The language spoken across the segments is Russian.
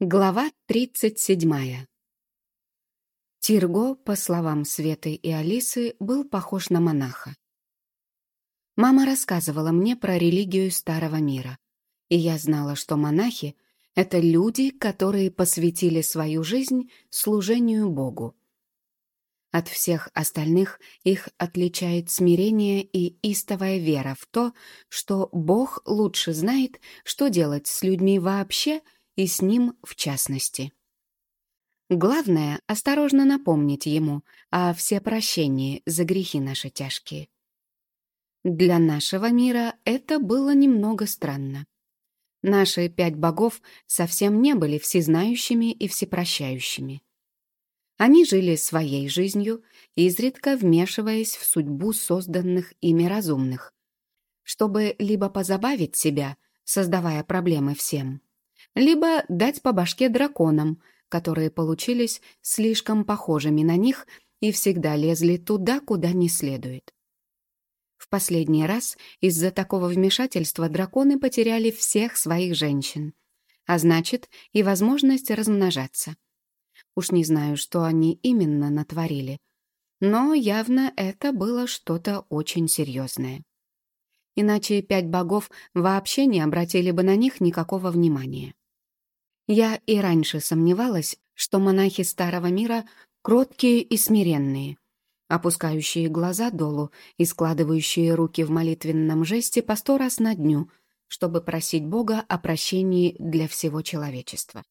Глава 37. Тирго, по словам Светы и Алисы, был похож на монаха. Мама рассказывала мне про религию Старого мира, и я знала, что монахи — это люди, которые посвятили свою жизнь служению Богу. От всех остальных их отличает смирение и истовая вера в то, что Бог лучше знает, что делать с людьми вообще — и с ним в частности. Главное — осторожно напомнить ему о всепрощении за грехи наши тяжкие. Для нашего мира это было немного странно. Наши пять богов совсем не были всезнающими и всепрощающими. Они жили своей жизнью, изредка вмешиваясь в судьбу созданных ими разумных, чтобы либо позабавить себя, создавая проблемы всем, либо дать по башке драконам, которые получились слишком похожими на них и всегда лезли туда, куда не следует. В последний раз из-за такого вмешательства драконы потеряли всех своих женщин, а значит и возможность размножаться. Уж не знаю, что они именно натворили, но явно это было что-то очень серьезное. Иначе пять богов вообще не обратили бы на них никакого внимания. Я и раньше сомневалась, что монахи Старого Мира кроткие и смиренные, опускающие глаза долу и складывающие руки в молитвенном жесте по сто раз на дню, чтобы просить Бога о прощении для всего человечества.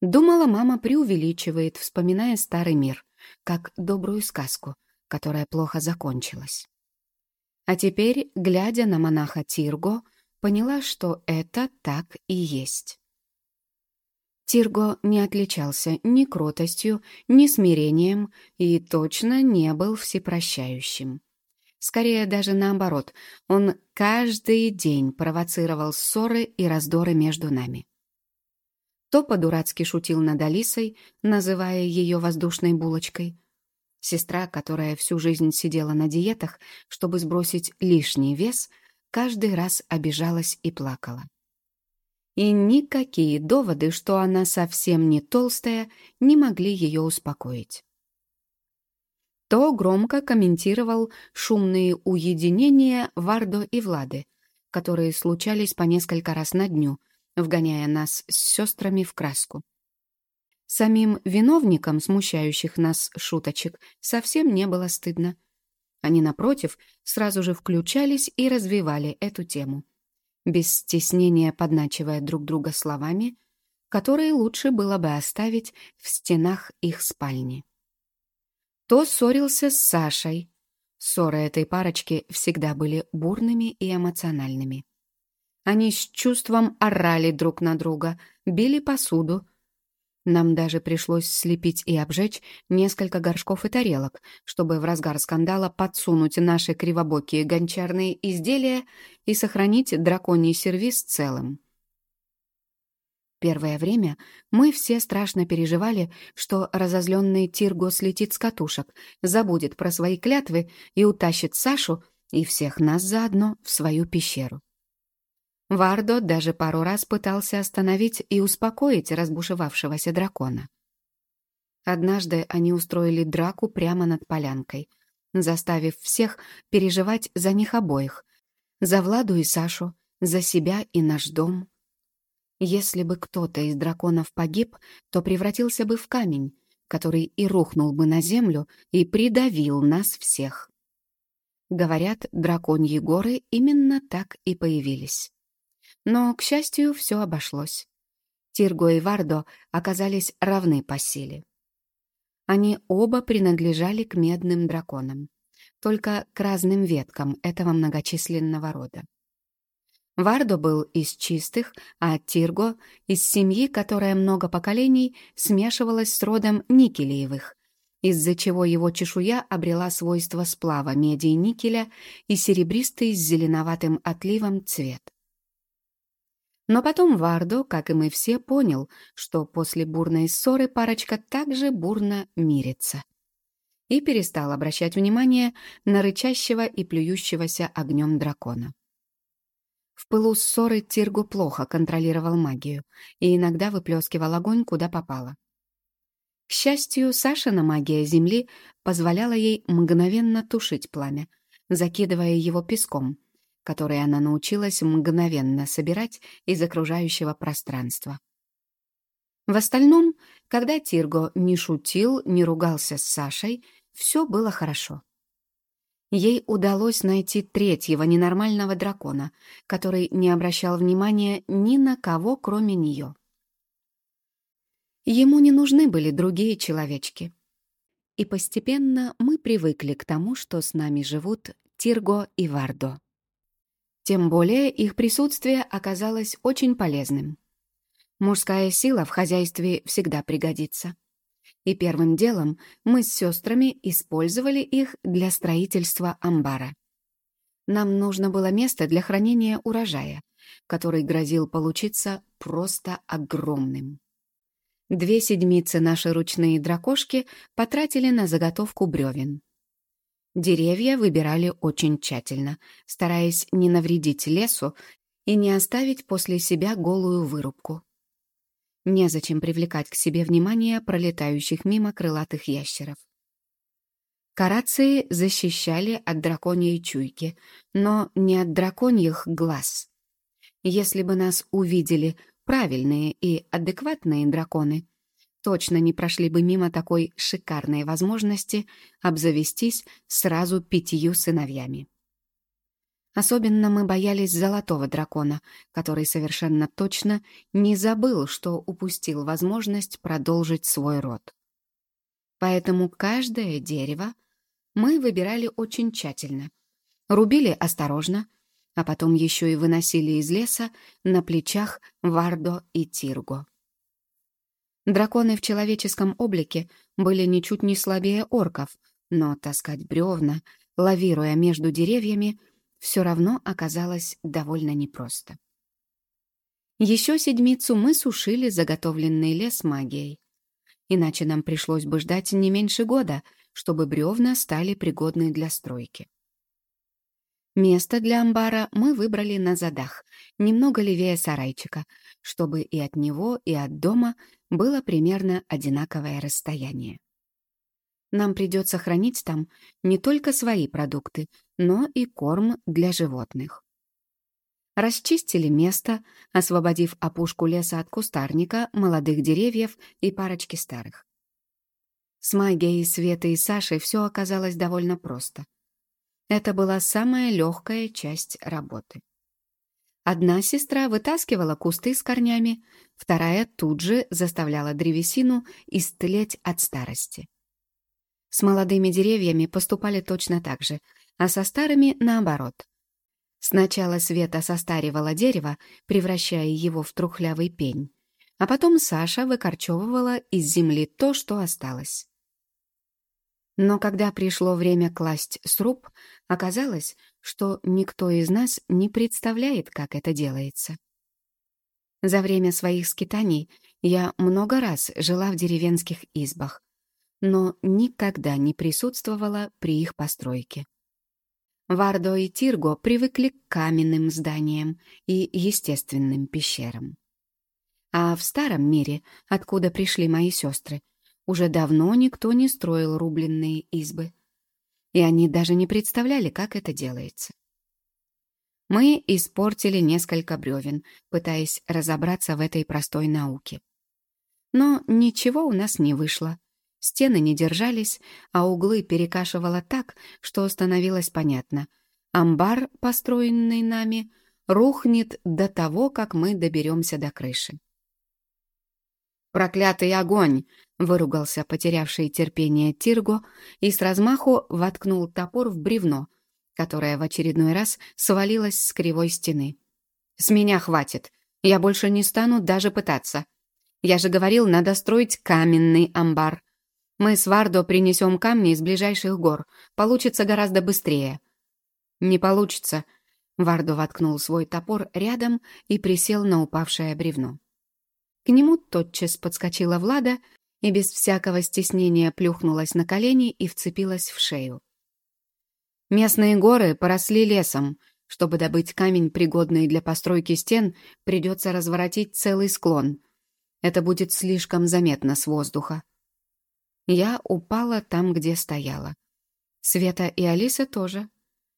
Думала, мама преувеличивает, вспоминая Старый Мир, как добрую сказку, которая плохо закончилась. А теперь, глядя на монаха Тирго, поняла, что это так и есть. Тирго не отличался ни кротостью, ни смирением и точно не был всепрощающим. Скорее даже наоборот, он каждый день провоцировал ссоры и раздоры между нами. То по-дурацки шутил над Алисой, называя ее воздушной булочкой. Сестра, которая всю жизнь сидела на диетах, чтобы сбросить лишний вес, каждый раз обижалась и плакала и никакие доводы, что она совсем не толстая, не могли ее успокоить. То громко комментировал шумные уединения Вардо и Влады, которые случались по несколько раз на дню, вгоняя нас с сестрами в краску. Самим виновникам смущающих нас шуточек совсем не было стыдно. Они, напротив, сразу же включались и развивали эту тему без стеснения подначивая друг друга словами, которые лучше было бы оставить в стенах их спальни. То ссорился с Сашей. Ссоры этой парочки всегда были бурными и эмоциональными. Они с чувством орали друг на друга, били посуду, нам даже пришлось слепить и обжечь несколько горшков и тарелок, чтобы в разгар скандала подсунуть наши кривобокие гончарные изделия и сохранить драконий сервиз целым. Первое время мы все страшно переживали, что разозленный Тирго слетит с катушек, забудет про свои клятвы и утащит Сашу и всех нас заодно в свою пещеру. Вардо даже пару раз пытался остановить и успокоить разбушевавшегося дракона. Однажды они устроили драку прямо над полянкой, заставив всех переживать за них обоих, за Владу и Сашу, за себя и наш дом. Если бы кто-то из драконов погиб, то превратился бы в камень, который и рухнул бы на землю и придавил нас всех. Говорят, драконьи горы именно так и появились. Но, к счастью, все обошлось. Тирго и Вардо оказались равны по силе. Они оба принадлежали к медным драконам, только к разным веткам этого многочисленного рода. Вардо был из чистых, а Тирго — из семьи, которая много поколений смешивалась с родом Никелиевых, из-за чего его чешуя обрела свойства сплава меди и никеля и серебристый с зеленоватым отливом цвет. Но потом Вардо, как и мы все, понял, что после бурной ссоры парочка также бурно мирится. И перестал обращать внимание на рычащего и плюющегося огнем дракона. В пылу ссоры Тиргу плохо контролировал магию и иногда выплескивал огонь куда попало. К счастью, Сашина магия Земли позволяла ей мгновенно тушить пламя, закидывая его песком, который она научилась мгновенно собирать из окружающего пространства. В остальном, когда Тирго не шутил, не ругался с Сашей, все было хорошо. Ей удалось найти третьего ненормального дракона, который не обращал внимания ни на кого, кроме нее. Ему не нужны были другие человечки. И постепенно мы привыкли к тому, что с нами живут Тирго и Вардо. Тем более их присутствие оказалось очень полезным. Мужская сила в хозяйстве всегда пригодится. И первым делом мы с сестрами использовали их для строительства амбара. Нам нужно было место для хранения урожая, который грозил получиться просто огромным. Две седмицы наши ручные дракошки потратили на заготовку бревен. Деревья выбирали очень тщательно, стараясь не навредить лесу и не оставить после себя голую вырубку. Незачем привлекать к себе внимание пролетающих мимо крылатых ящеров. Карации защищали от драконьей чуйки, но не от драконьих глаз. Если бы нас увидели правильные и адекватные драконы, точно не прошли бы мимо такой шикарной возможности обзавестись сразу пятью сыновьями. Особенно мы боялись золотого дракона, который совершенно точно не забыл, что упустил возможность продолжить свой род. Поэтому каждое дерево мы выбирали очень тщательно, рубили осторожно, а потом еще и выносили из леса на плечах Вардо и Тирго. Драконы в человеческом облике были ничуть не слабее орков, но таскать бревна, лавируя между деревьями — все равно оказалось довольно непросто. Еще седмицу мы сушили заготовленный лес магией. Иначе нам пришлось бы ждать не меньше года, чтобы бревна стали пригодны для стройки. Место для амбара мы выбрали на задах, немного левее сарайчика, чтобы и от него, и от дома было примерно одинаковое расстояние. Нам придется хранить там не только свои продукты, но и корм для животных. Расчистили место, освободив опушку леса от кустарника, молодых деревьев и парочки старых. С магией Светы и Сашей все оказалось довольно просто. Это была самая легкая часть работы. Одна сестра вытаскивала кусты с корнями, вторая тут же заставляла древесину истлеть от старости. С молодыми деревьями поступали точно так же, а со старыми — наоборот. Сначала Света состаривала дерево, превращая его в трухлявый пень, а потом Саша выкорчевывала из земли то, что осталось. Но когда пришло время класть сруб, оказалось, что никто из нас не представляет, как это делается. За время своих скитаний я много раз жила в деревенских избах, но никогда не присутствовала при их постройке. Вардо и Тирго привыкли к каменным зданиям и естественным пещерам. А в старом мире, откуда пришли мои сестры, уже давно никто не строил рубленные избы. И они даже не представляли, как это делается. Мы испортили несколько бревен, пытаясь разобраться в этой простой науке. Но ничего у нас не вышло. Стены не держались, а углы перекашивало так, что становилось понятно. Амбар, построенный нами, рухнет до того, как мы доберемся до крыши. «Проклятый огонь!» — выругался потерявший терпение Тирго и с размаху воткнул топор в бревно, которое в очередной раз свалилось с кривой стены. «С меня хватит. Я больше не стану даже пытаться. Я же говорил, надо строить каменный амбар. Мы с Вардо принесем камни из ближайших гор. Получится гораздо быстрее». «Не получится». Вардо воткнул свой топор рядом и присел на упавшее бревно. К нему тотчас подскочила Влада и без всякого стеснения плюхнулась на колени и вцепилась в шею. Местные горы поросли лесом. Чтобы добыть камень, пригодный для постройки стен, придется разворотить целый склон. Это будет слишком заметно с воздуха. Я упала там, где стояла. Света и Алиса тоже.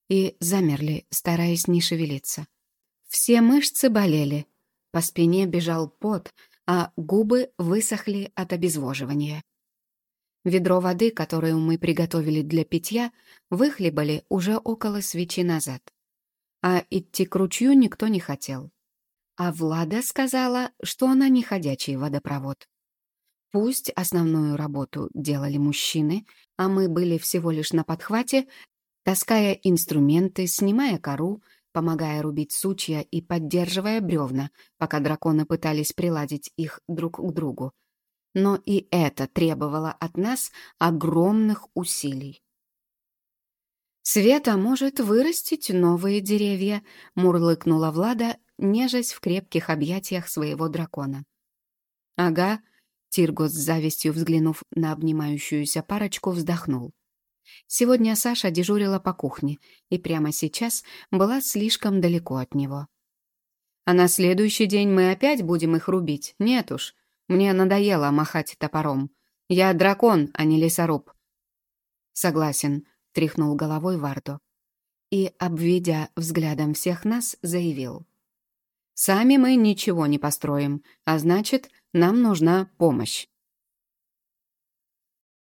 И замерли, стараясь не шевелиться. Все мышцы болели. По спине бежал пот, а губы высохли от обезвоживания. Ведро воды, которое мы приготовили для питья, выхлебали уже около свечи назад. А идти к ручью никто не хотел. А Влада сказала, что она не ходячий водопровод. Пусть основную работу делали мужчины, а мы были всего лишь на подхвате, таская инструменты, снимая кору, помогая рубить сучья и поддерживая бревна, пока драконы пытались приладить их друг к другу. Но и это требовало от нас огромных усилий. «Света может вырастить новые деревья», — мурлыкнула Влада, нежась в крепких объятиях своего дракона. «Ага», — Тиргос с завистью взглянув на обнимающуюся парочку, вздохнул. Сегодня Саша дежурила по кухне и прямо сейчас была слишком далеко от него. «А на следующий день мы опять будем их рубить? Нет уж, мне надоело махать топором. Я дракон, а не лесоруб». «Согласен», — тряхнул головой Вардо. И, обведя взглядом всех нас, заявил. «Сами мы ничего не построим, а значит, нам нужна помощь».